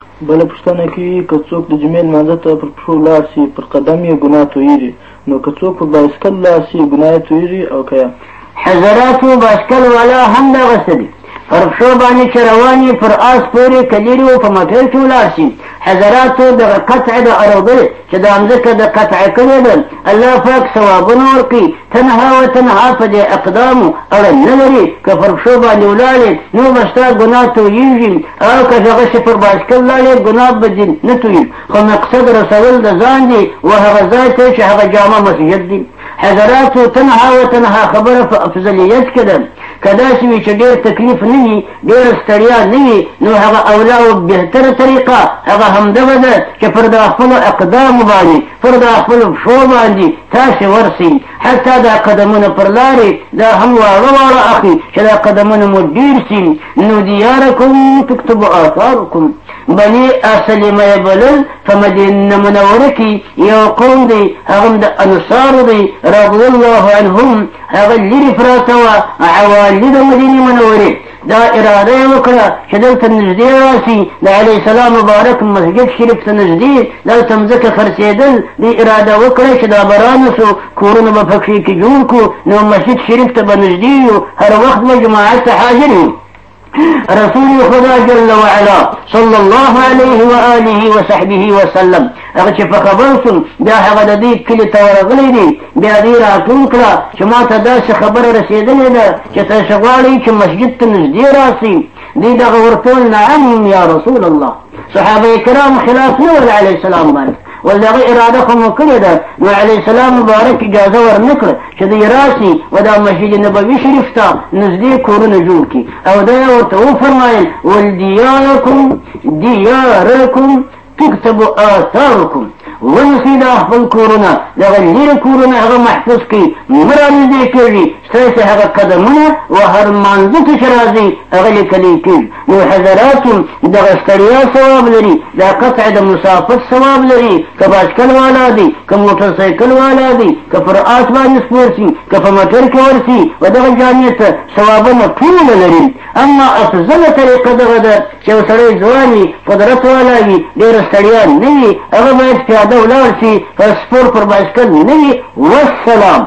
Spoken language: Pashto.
بله پوښتنه کې که څوک د جمعې لمانځه ته پر پښو لاړ شي پر قدم یې ګناه تویږي نو که څوک پر بایسکل لاړ شي ګناه یې تویږي او که حضراتو بایسکل والا هم دغسې دي پر پښو باندې چې روان یې پر آس پورې که لیرې و په موټر کې ولاړ شي حضراتو دغه قطع د اروبل چې دا مځکه د قطع کړې ده الله پاک ثوابونه ورکړي تنها و تنها په دې اقدامو اړه نه لري که پر پښو باندې ولاړې نو به ستا ګناه تویېږي او که دغسې پر بایسکل لاړې ګناه به دې نه تویي خو مقصد رسول د ځان دی و هغه ځای ته چې هغه جامع مسجد دی حضراتو تنها و تنها خبره په افضلیت کې ده که داسې وي چې ډېر تکلیف نه وي ډېره ستړیا نه وي نو هغه اولا او بهتره طریقه هغه همدغه ده چې پر دا خپلو اقدامو باندې پر دا خپلو پښو باندې تاسې ورسئ حتی دا قدمونه پر لارې دا هم واړه واړه اخلي چې دا قدمونه مو ډېر سي نو دیارکم تکتب آثارکم بني اسلمه یې بلل په مدینه منوره کې یو قوم دی هغه د انصارو دی رضی الله عنهم هغه لرې پراته وه عوالي د مدینې منورې دا اراده یې وکړه چې دلته نږدې راسي د علیه السلام مبارک مسجد شریف ته نږدې دلته مځکه خرڅېدل دې اراده وکړه چې دا به رانسو کورونه به پکښې کې جوړ کړو نو مسجد شریف ته به نږدې یو هر وخت به جماعت ته حاضر یو رسول خدا جل وعلا صلی الله علیه و آله و صحبه و سلم هغه چې په خبر شوم بیا هغه د دې کلي ته ورغلی دی بیا دې راټول کړه چې ما ته داسې خبره رسېدلې ده چې تاسو غواړئ چې مسجد ته نږدې راسئ دی دغه ورته نعم یا رسول الله صحابه کرام خلاف نه ولا علیه السلام باندې ول د هغه اراده خو مو کړې ده نو علیه السلام مبارک اجازه ورنکړه چې دوی راسي و دا مسجد نبوي شریف ته نږدې کورونه جوړ کړي او دا یې ورته وفرمایل ول دیارکم دیارکم تكتب آثاركم ونسي دا خپل کورونه دغه لرې کورونه هغه محفوظ کړي مه رانږدې کېږي ستاسې هغه قدمونه و هر مانځه ته چې راځي هغه لیکلی کېږي نو حضرات دغه ستړیا ثواب لري دا قطع د مسافت ثواب لري که باشکل والا دی که موټر سایکل والا دی که پر آس باندې سپور سي که په موټر کې ورسي و دغه جامع ته ثوابونه ټوله لري اما افضله طریقه دغه ده چې یو سړی ځوان وي قدرت والا وي ډېره ستړیا نه وي هغه باید پیاده ولاړ سي سپور پر باشکل نه وي والسلام